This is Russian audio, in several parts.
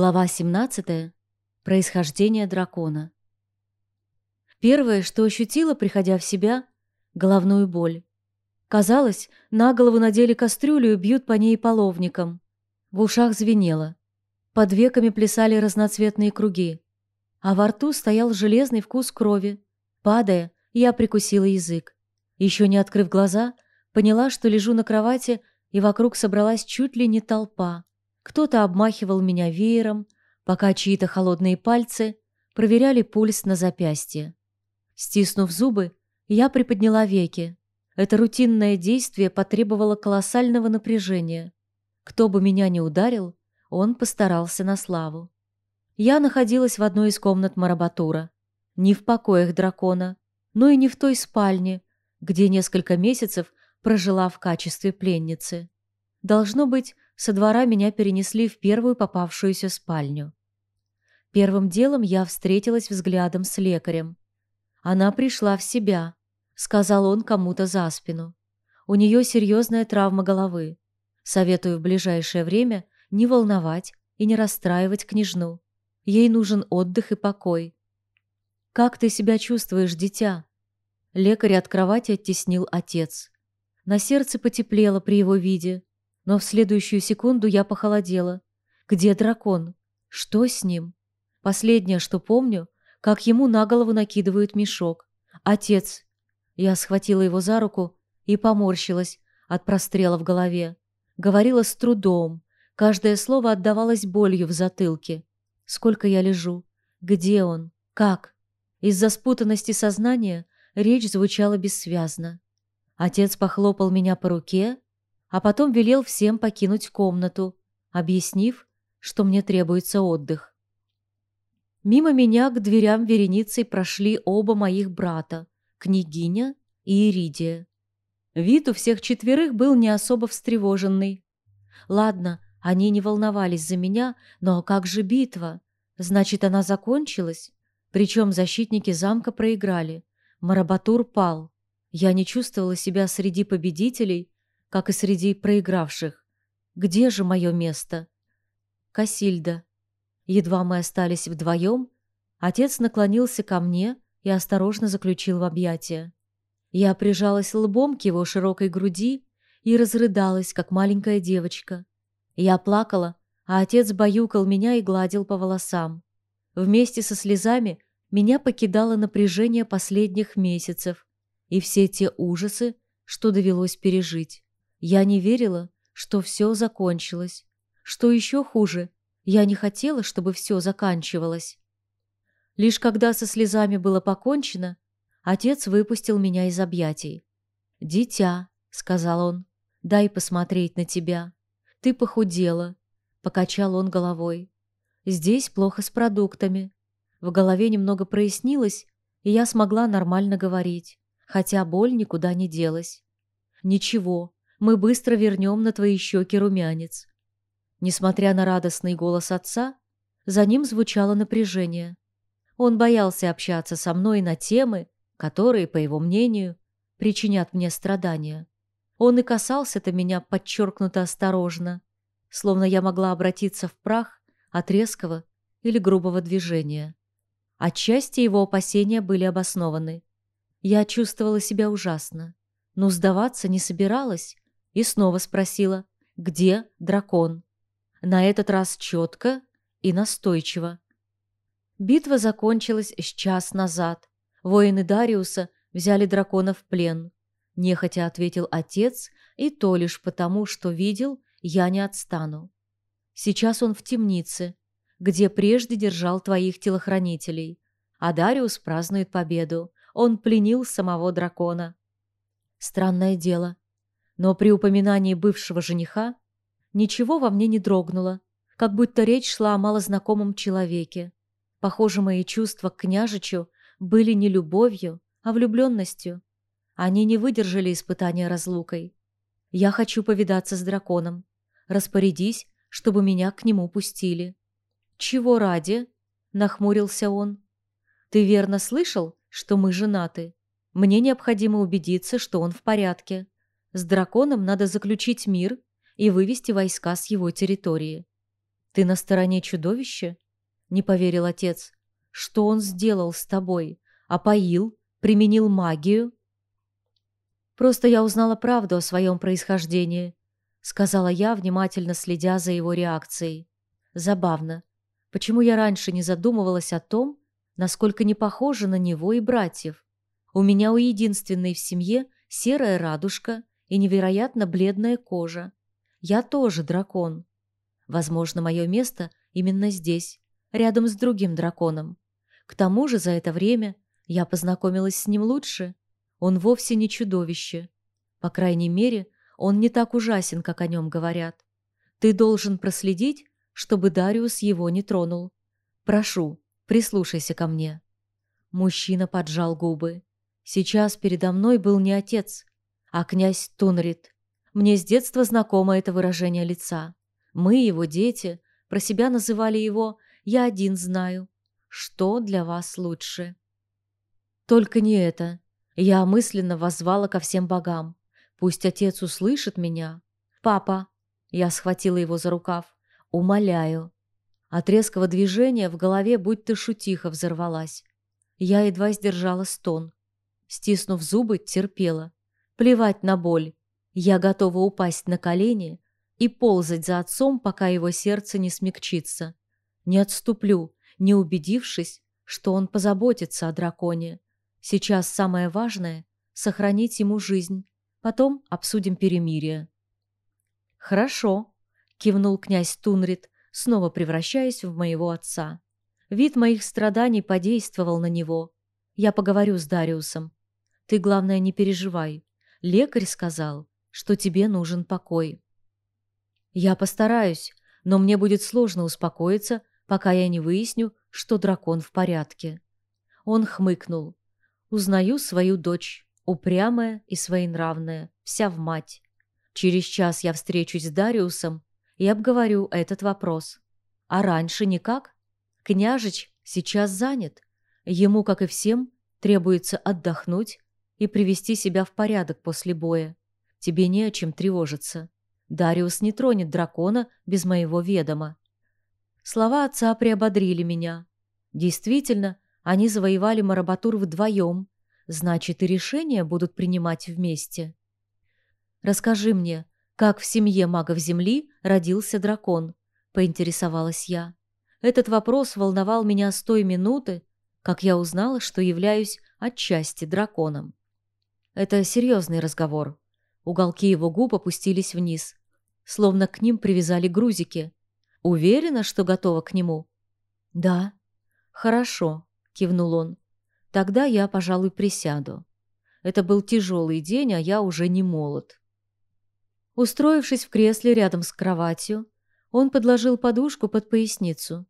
Глава 17. Происхождение дракона. Первое, что ощутила, приходя в себя – головную боль. Казалось, на голову надели кастрюлю и бьют по ней половником. В ушах звенело. Под веками плясали разноцветные круги. А во рту стоял железный вкус крови. Падая, я прикусила язык. Еще не открыв глаза, поняла, что лежу на кровати, и вокруг собралась чуть ли не толпа. Кто-то обмахивал меня веером, пока чьи-то холодные пальцы проверяли пульс на запястье. Стиснув зубы, я приподняла веки. Это рутинное действие потребовало колоссального напряжения. Кто бы меня ни ударил, он постарался на славу. Я находилась в одной из комнат Марабатура. Не в покоях дракона, но и не в той спальне, где несколько месяцев прожила в качестве пленницы. Должно быть, со двора меня перенесли в первую попавшуюся спальню. Первым делом я встретилась взглядом с лекарем. Она пришла в себя, сказал он кому-то за спину. У нее серьезная травма головы. Советую в ближайшее время не волновать и не расстраивать княжну. Ей нужен отдых и покой. «Как ты себя чувствуешь, дитя?» Лекарь от кровати оттеснил отец. На сердце потеплело при его виде. Но в следующую секунду я похолодела. Где дракон? Что с ним? Последнее, что помню, как ему на голову накидывают мешок. Отец. Я схватила его за руку и поморщилась от прострела в голове. Говорила с трудом. Каждое слово отдавалось болью в затылке. Сколько я лежу? Где он? Как? Из-за спутанности сознания речь звучала бессвязно. Отец похлопал меня по руке, а потом велел всем покинуть комнату, объяснив, что мне требуется отдых. Мимо меня к дверям вереницей прошли оба моих брата, княгиня и Иридия. Вид у всех четверых был не особо встревоженный. Ладно, они не волновались за меня, но как же битва? Значит, она закончилась? Причем защитники замка проиграли. Марабатур пал. Я не чувствовала себя среди победителей, как и среди проигравших. Где же мое место? Касильда. Едва мы остались вдвоем, отец наклонился ко мне и осторожно заключил в объятия. Я прижалась лбом к его широкой груди и разрыдалась, как маленькая девочка. Я плакала, а отец баюкал меня и гладил по волосам. Вместе со слезами меня покидало напряжение последних месяцев и все те ужасы, что довелось пережить. Я не верила, что все закончилось. Что еще хуже, я не хотела, чтобы все заканчивалось. Лишь когда со слезами было покончено, отец выпустил меня из объятий. «Дитя», — сказал он, — «дай посмотреть на тебя. Ты похудела», — покачал он головой. «Здесь плохо с продуктами». В голове немного прояснилось, и я смогла нормально говорить, хотя боль никуда не делась. «Ничего, мы быстро вернем на твои щеки румянец». Несмотря на радостный голос отца, за ним звучало напряжение. Он боялся общаться со мной на темы, которые, по его мнению, причинят мне страдания. Он и касался-то меня подчеркнуто осторожно, словно я могла обратиться в прах от резкого или грубого движения. Отчасти его опасения были обоснованы. Я чувствовала себя ужасно, но сдаваться не собиралась и снова спросила, где дракон. На этот раз четко и настойчиво. Битва закончилась с час назад. Воины Дариуса взяли дракона в плен. Нехотя ответил отец, и то лишь потому, что видел, я не отстану. Сейчас он в темнице, где прежде держал твоих телохранителей, а Дариус празднует победу. Он пленил самого дракона. Странное дело, но при упоминании бывшего жениха ничего во мне не дрогнуло, как будто речь шла о малознакомом человеке. Похоже, мои чувства к княжичу были не любовью, а влюбленностью. Они не выдержали испытания разлукой. Я хочу повидаться с драконом. Распорядись, чтобы меня к нему пустили. Чего ради? Нахмурился он. Ты верно слышал, что мы женаты? Мне необходимо убедиться, что он в порядке. С драконом надо заключить мир и вывести войска с его территории. Ты на стороне чудовища? Не поверил отец. Что он сделал с тобой? Опоил? Применил магию? Просто я узнала правду о своем происхождении, сказала я, внимательно следя за его реакцией. Забавно. Почему я раньше не задумывалась о том, насколько не похожа на него и братьев? У меня у единственной в семье серая радужка и невероятно бледная кожа. Я тоже дракон. Возможно, мое место именно здесь, рядом с другим драконом. К тому же за это время я познакомилась с ним лучше. Он вовсе не чудовище. По крайней мере, он не так ужасен, как о нем говорят. Ты должен проследить, чтобы Дариус его не тронул. Прошу, прислушайся ко мне». Мужчина поджал губы. Сейчас передо мной был не отец, а князь Тунрит. Мне с детства знакомо это выражение лица. Мы, его дети, про себя называли его «я один знаю». Что для вас лучше? Только не это. Я мысленно воззвала ко всем богам. Пусть отец услышит меня. «Папа!» Я схватила его за рукав. «Умоляю!» От резкого движения в голове будто шутиха взорвалась. Я едва сдержала стон. Стиснув зубы, терпела. Плевать на боль. Я готова упасть на колени и ползать за отцом, пока его сердце не смягчится. Не отступлю, не убедившись, что он позаботится о драконе. Сейчас самое важное — сохранить ему жизнь. Потом обсудим перемирие. «Хорошо», — кивнул князь Тунрит, снова превращаясь в моего отца. Вид моих страданий подействовал на него. Я поговорю с Дариусом. Ты, главное, не переживай. Лекарь сказал, что тебе нужен покой. Я постараюсь, но мне будет сложно успокоиться, пока я не выясню, что дракон в порядке. Он хмыкнул. Узнаю свою дочь, упрямая и своенравная, вся в мать. Через час я встречусь с Дариусом и обговорю этот вопрос. А раньше никак? Княжич сейчас занят. Ему, как и всем, требуется отдохнуть и привести себя в порядок после боя. Тебе не о чем тревожиться. Дариус не тронет дракона без моего ведома. Слова отца приободрили меня. Действительно, они завоевали Марабатур вдвоем, значит, и решения будут принимать вместе. «Расскажи мне, как в семье магов Земли родился дракон?» — поинтересовалась я. Этот вопрос волновал меня с той минуты, как я узнала, что являюсь отчасти драконом. Это серьезный разговор. Уголки его губ опустились вниз, словно к ним привязали грузики. Уверена, что готова к нему? Да. Хорошо, кивнул он. Тогда я, пожалуй, присяду. Это был тяжелый день, а я уже не молод. Устроившись в кресле рядом с кроватью, он подложил подушку под поясницу.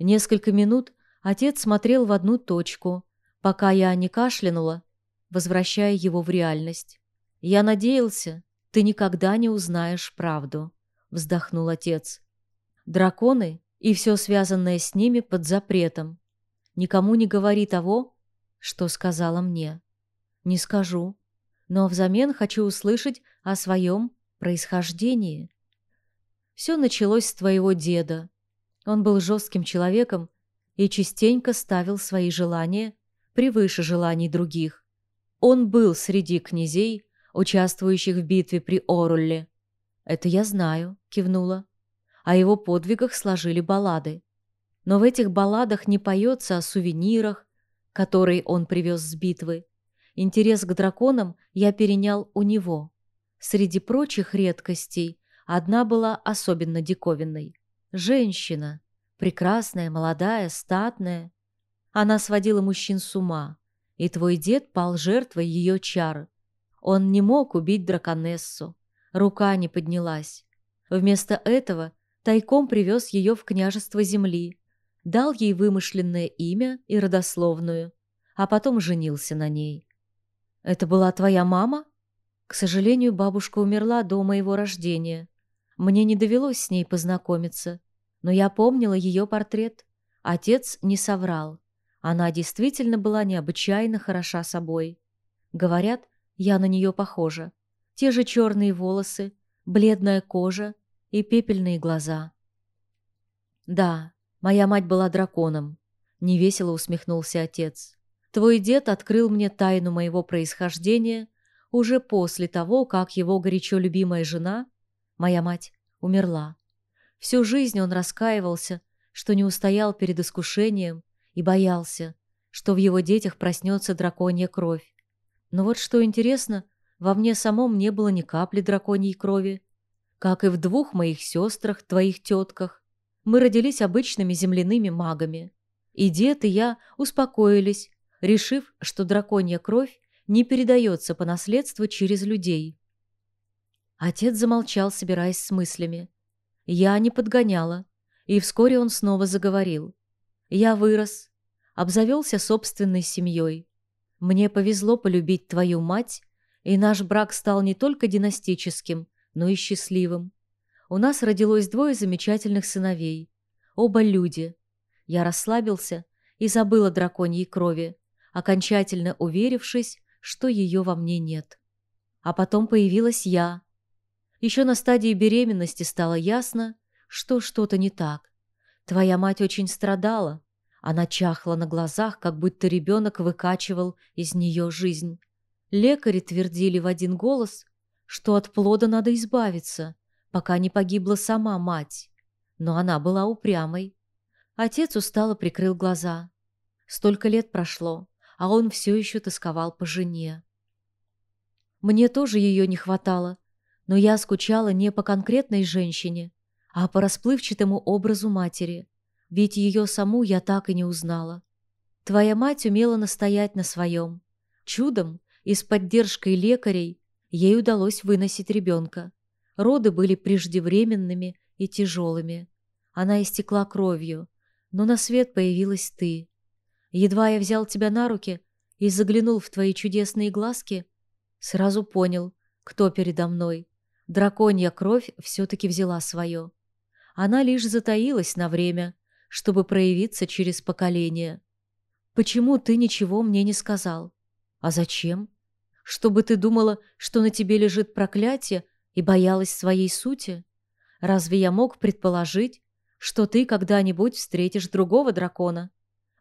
Несколько минут отец смотрел в одну точку, пока я не кашлянула возвращая его в реальность. «Я надеялся, ты никогда не узнаешь правду», — вздохнул отец. «Драконы и все связанное с ними под запретом. Никому не говори того, что сказала мне. Не скажу, но взамен хочу услышать о своем происхождении. Все началось с твоего деда. Он был жестким человеком и частенько ставил свои желания превыше желаний других. Он был среди князей, участвующих в битве при Орулле. «Это я знаю», — кивнула. О его подвигах сложили баллады. Но в этих балладах не поется о сувенирах, которые он привез с битвы. Интерес к драконам я перенял у него. Среди прочих редкостей одна была особенно диковинной. Женщина. Прекрасная, молодая, статная. Она сводила мужчин с ума и твой дед пал жертвой ее чар. Он не мог убить драконессу. Рука не поднялась. Вместо этого тайком привез ее в княжество земли, дал ей вымышленное имя и родословную, а потом женился на ней. «Это была твоя мама?» К сожалению, бабушка умерла до моего рождения. Мне не довелось с ней познакомиться, но я помнила ее портрет. Отец не соврал. Она действительно была необычайно хороша собой. Говорят, я на нее похожа. Те же черные волосы, бледная кожа и пепельные глаза. Да, моя мать была драконом, невесело усмехнулся отец. Твой дед открыл мне тайну моего происхождения уже после того, как его горячо любимая жена, моя мать, умерла. Всю жизнь он раскаивался, что не устоял перед искушением и боялся, что в его детях проснется драконья кровь. Но вот что интересно, во мне самом не было ни капли драконьей крови. Как и в двух моих сестрах, твоих тетках. Мы родились обычными земляными магами. И дед, и я успокоились, решив, что драконья кровь не передается по наследству через людей. Отец замолчал, собираясь с мыслями. Я не подгоняла, и вскоре он снова заговорил. Я вырос, обзавелся собственной семьей. Мне повезло полюбить твою мать, и наш брак стал не только династическим, но и счастливым. У нас родилось двое замечательных сыновей. Оба люди. Я расслабился и забыл о драконьей крови, окончательно уверившись, что ее во мне нет. А потом появилась я. Еще на стадии беременности стало ясно, что что-то не так. Твоя мать очень страдала. Она чахла на глазах, как будто ребенок выкачивал из нее жизнь. Лекари твердили в один голос, что от плода надо избавиться, пока не погибла сама мать. Но она была упрямой. Отец устало прикрыл глаза. Столько лет прошло, а он все еще тосковал по жене. Мне тоже ее не хватало, но я скучала не по конкретной женщине, а по расплывчатому образу матери, ведь ее саму я так и не узнала. Твоя мать умела настоять на своем. Чудом и с поддержкой лекарей ей удалось выносить ребенка. Роды были преждевременными и тяжелыми. Она истекла кровью, но на свет появилась ты. Едва я взял тебя на руки и заглянул в твои чудесные глазки, сразу понял, кто передо мной. Драконья кровь все-таки взяла свое. Она лишь затаилась на время, чтобы проявиться через поколение. Почему ты ничего мне не сказал? А зачем? Чтобы ты думала, что на тебе лежит проклятие и боялась своей сути? Разве я мог предположить, что ты когда-нибудь встретишь другого дракона?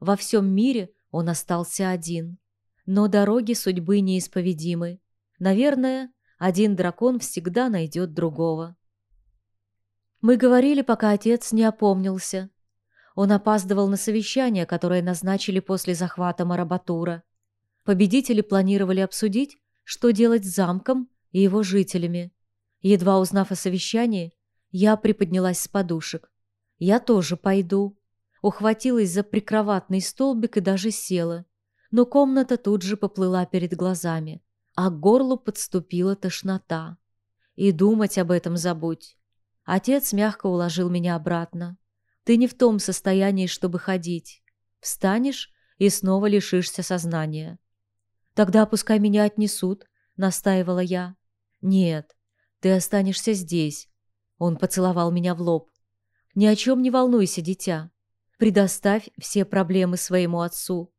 Во всем мире он остался один. Но дороги судьбы неисповедимы. Наверное, один дракон всегда найдет другого. Мы говорили, пока отец не опомнился. Он опаздывал на совещание, которое назначили после захвата Марабатура. Победители планировали обсудить, что делать с замком и его жителями. Едва узнав о совещании, я приподнялась с подушек. Я тоже пойду. Ухватилась за прикроватный столбик и даже села. Но комната тут же поплыла перед глазами, а к горлу подступила тошнота. И думать об этом забудь. Отец мягко уложил меня обратно. Ты не в том состоянии, чтобы ходить. Встанешь и снова лишишься сознания. Тогда пускай меня отнесут, настаивала я. Нет, ты останешься здесь. Он поцеловал меня в лоб. Ни о чем не волнуйся, дитя. Предоставь все проблемы своему отцу.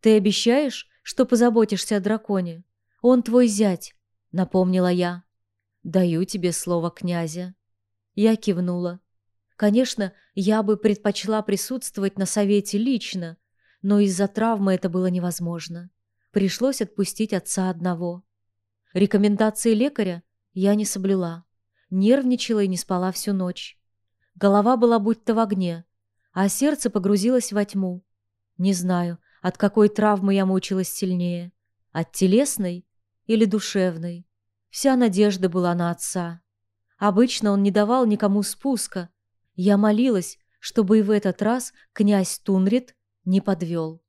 Ты обещаешь, что позаботишься о драконе? Он твой зять, напомнила я. Даю тебе слово князя. Я кивнула. Конечно, я бы предпочла присутствовать на совете лично, но из-за травмы это было невозможно. Пришлось отпустить отца одного. Рекомендации лекаря я не соблюла. Нервничала и не спала всю ночь. Голова была будто в огне, а сердце погрузилось во тьму. Не знаю, от какой травмы я мучилась сильнее. От телесной или душевной. Вся надежда была на отца. Обычно он не давал никому спуска. Я молилась, чтобы и в этот раз князь Тунрит не подвел.